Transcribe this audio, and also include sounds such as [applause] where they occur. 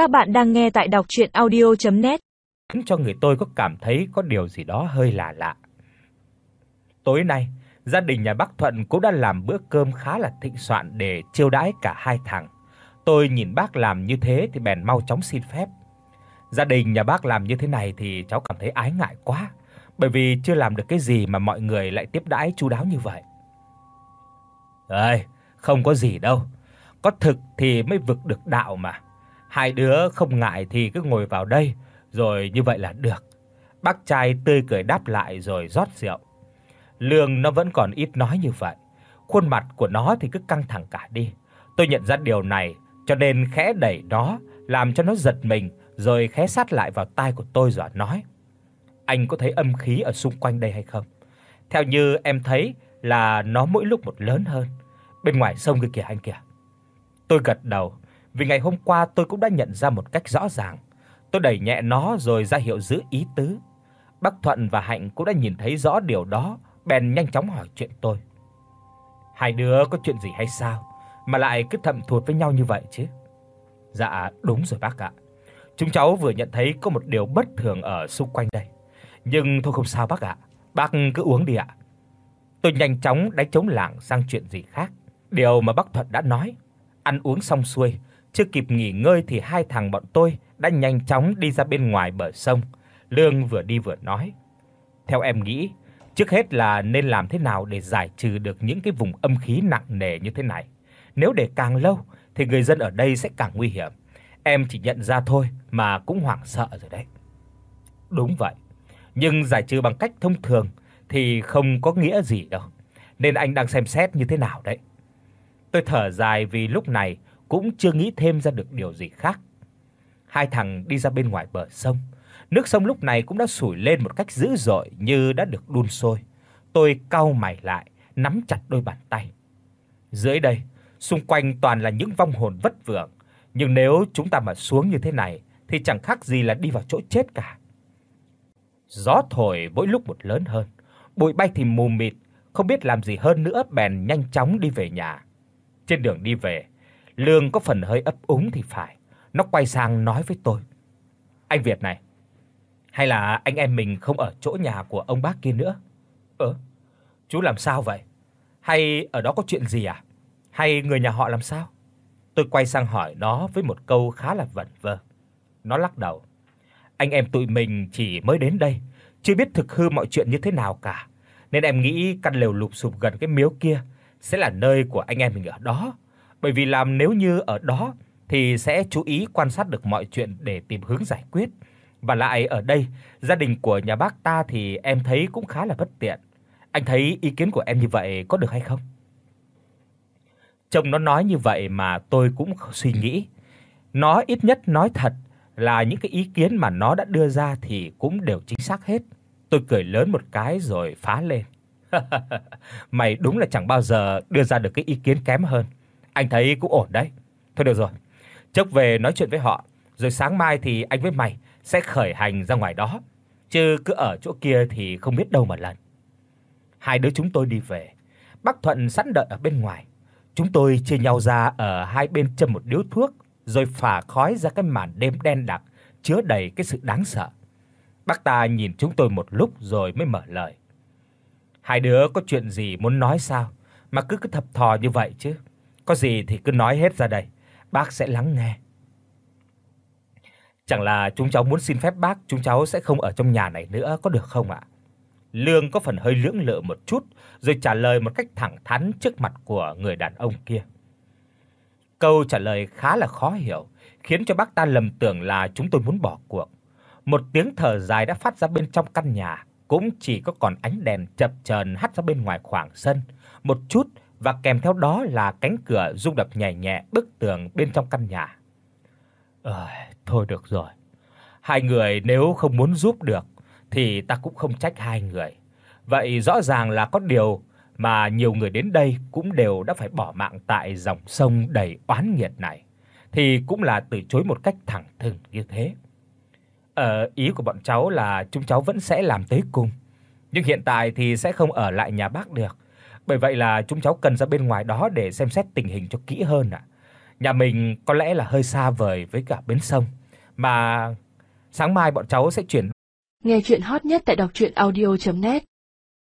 Các bạn đang nghe tại đọc audio net Khiến cho người tôi có cảm thấy có điều gì đó hơi lạ lạ. Tối nay, gia đình nhà bác Thuận cũng đã làm bữa cơm khá là thịnh soạn để chiêu đãi cả hai thằng. Tôi nhìn bác làm như thế thì bèn mau chóng xin phép. Gia đình nhà bác làm như thế này thì cháu cảm thấy ái ngại quá, bởi vì chưa làm được cái gì mà mọi người lại tiếp đãi chu đáo như vậy. Ơi, không có gì đâu. Có thực thì mới vực được đạo mà. Hai đứa không ngại thì cứ ngồi vào đây, rồi như vậy là được. Bác trai tươi cười đáp lại rồi rót rượu. Lương nó vẫn còn ít nói như vậy, khuôn mặt của nó thì cứ căng thẳng cả đi. Tôi nhận ra điều này, cho nên khẽ đẩy nó, làm cho nó giật mình, rồi khẽ sát lại vào tai của tôi rồi nói: "Anh có thấy âm khí ở xung quanh đây hay không? Theo như em thấy là nó mỗi lúc một lớn hơn. Bên ngoài sông kia kìa anh kìa." Tôi gật đầu, vì ngày hôm qua tôi cũng đã nhận ra một cách rõ ràng. Tôi đẩy nhẹ nó rồi ra hiệu giữ ý tứ. Bác Thuận và Hạnh cũng đã nhìn thấy rõ điều đó, bèn nhanh chóng hỏi chuyện tôi. Hai đứa có chuyện gì hay sao mà lại cứ thầm thuột với nhau như vậy chứ? Dạ, đúng rồi bác ạ. Chúng cháu vừa nhận thấy có một điều bất thường ở xung quanh đây. Nhưng thôi không sao bác ạ, bác cứ uống đi ạ. Tôi nhanh chóng đánh trống lảng sang chuyện gì khác. Điều mà bác Thuận đã nói, ăn uống xong xuôi, chưa kịp nghỉ ngơi thì hai thằng bọn tôi đã nhanh chóng đi ra bên ngoài bờ sông. Lương vừa đi vừa nói: "Theo em nghĩ, trước hết là nên làm thế nào để giải trừ được những cái vùng âm khí nặng nề như thế này. Nếu để càng lâu thì người dân ở đây sẽ càng nguy hiểm. Em chỉ nhận ra thôi mà cũng hoảng sợ rồi đấy." Đúng vậy, nhưng giải trừ bằng cách thông thường thì không có nghĩa gì đâu. Nên anh đang xem xét như thế nào đấy. Tôi thở dài vì lúc này cũng chưa nghĩ thêm ra được điều gì khác. Hai thằng đi ra bên ngoài bờ sông. Nước sông lúc này cũng đã sủi lên một cách dữ dội như đã được đun sôi. Tôi cau mày lại, nắm chặt đôi bàn tay. Dưới đây, xung quanh toàn là những vong hồn vất vưởng, nhưng nếu chúng ta mà xuống như thế này thì chẳng khác gì là đi vào chỗ chết cả. Gió thổi mỗi lúc một lớn hơn, bụi bay thì mù mịt, không biết làm gì hơn nữa bèn nhanh chóng đi về nhà. Trên đường đi về, Lương có phần hơi ấp úng thì phải. Nó quay sang nói với tôi: "Anh Việt này, hay là anh em mình không ở chỗ nhà của ông bác kia nữa?" "Ơ, chú làm sao vậy? Hay ở đó có chuyện gì à? Hay người nhà họ làm sao?" Tôi quay sang hỏi nó với một câu khá là vẩn vơ. Nó lắc đầu. "Anh em tụi mình chỉ mới đến đây, chưa biết thực hư mọi chuyện như thế nào cả, nên em nghĩ căn lều lụp xụp gần cái miếu kia sẽ là nơi của anh em mình ở đó." Bởi vì làm nếu như ở đó thì sẽ chú ý quan sát được mọi chuyện để tìm hướng giải quyết. Và lại ở đây, gia đình của nhà bác ta thì em thấy cũng khá là bất tiện. Anh thấy ý kiến của em như vậy có được hay không? Chồng nó nói như vậy mà tôi cũng suy nghĩ. Nó ít nhất nói thật là những cái ý kiến mà nó đã đưa ra thì cũng đều chính xác hết. Tôi cười lớn một cái rồi phá lên. [laughs] Mày đúng là chẳng bao giờ đưa ra được cái ý kiến kém hơn anh thấy cũng ổn đấy. Thôi được rồi. Chốc về nói chuyện với họ, rồi sáng mai thì anh với mày sẽ khởi hành ra ngoài đó, chứ cứ ở chỗ kia thì không biết đâu mà lần. Hai đứa chúng tôi đi về. Bác Thuận sẵn đợi ở bên ngoài. Chúng tôi chia nhau ra ở hai bên châm một điếu thuốc, rồi phả khói ra cái màn đêm đen đặc chứa đầy cái sự đáng sợ. Bác ta nhìn chúng tôi một lúc rồi mới mở lời. Hai đứa có chuyện gì muốn nói sao mà cứ cứ thập thò như vậy chứ? Có gì thì cứ nói hết ra đây, bác sẽ lắng nghe. Chẳng là chúng cháu muốn xin phép bác, chúng cháu sẽ không ở trong nhà này nữa có được không ạ? Lương có phần hơi lưỡng lự một chút, rồi trả lời một cách thẳng thắn trước mặt của người đàn ông kia. Câu trả lời khá là khó hiểu, khiến cho bác ta lầm tưởng là chúng tôi muốn bỏ cuộc. Một tiếng thở dài đã phát ra bên trong căn nhà, cũng chỉ có còn ánh đèn chập chờn hắt ra bên ngoài khoảng sân, một chút và kèm theo đó là cánh cửa rung đập nhẹ nhẹ bức tường bên trong căn nhà. Ờ, thôi được rồi. Hai người nếu không muốn giúp được thì ta cũng không trách hai người. Vậy rõ ràng là có điều mà nhiều người đến đây cũng đều đã phải bỏ mạng tại dòng sông đầy oán nghiệt này, thì cũng là từ chối một cách thẳng thừng như thế. Ờ, ý của bọn cháu là chúng cháu vẫn sẽ làm tới cùng, nhưng hiện tại thì sẽ không ở lại nhà bác được bởi vậy là chúng cháu cần ra bên ngoài đó để xem xét tình hình cho kỹ hơn ạ. Nhà mình có lẽ là hơi xa vời với cả bến sông, mà sáng mai bọn cháu sẽ chuyển. Nghe truyện hot nhất tại doctruyenaudio.net